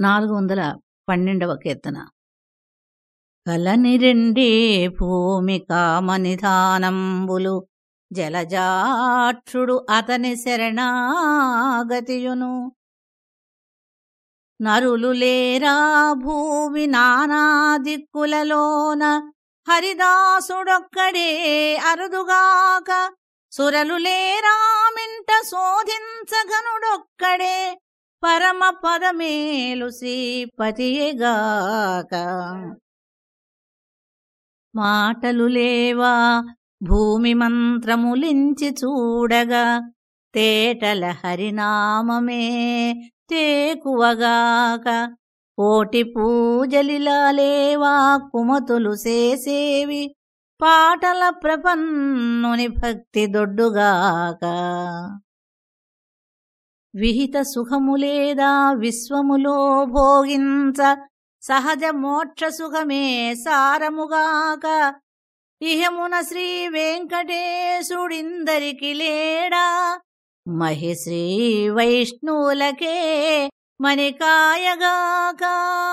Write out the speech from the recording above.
నాలుగు వందల పన్నెండవ కీర్తన. కలని రెండే భూమి కామనిధానంబులు జలజాక్షుడు అతని శరణాగతియును. నరులు లేరా భూమి నానా దిక్కులలోన హరిదాసుడొక్కడే అరుదుగాక. సురలు లేరామింట శోధించగనుడొక్కడే పరమ పదమేలు శ్రీపతియగాక. మాటలు లేవా భూమి మంత్రములించి చూడగా తేటల హరినామమే తేకువగాక. కోటి పూజలిలా లేవా కుమతులు చేసేవి పాటల ప్రపన్నుని భక్తి దొడ్డుగాక. విహిత సుఖములేదా విశ్వములో భోగించ సహజ మోక్ష సుఖమే సారముగాక. ఇహమున శ్రీ వెంకటేశుడిందరికి లేడా? మహిశ్రీ వైష్ణువులకే మణికాయగాకా.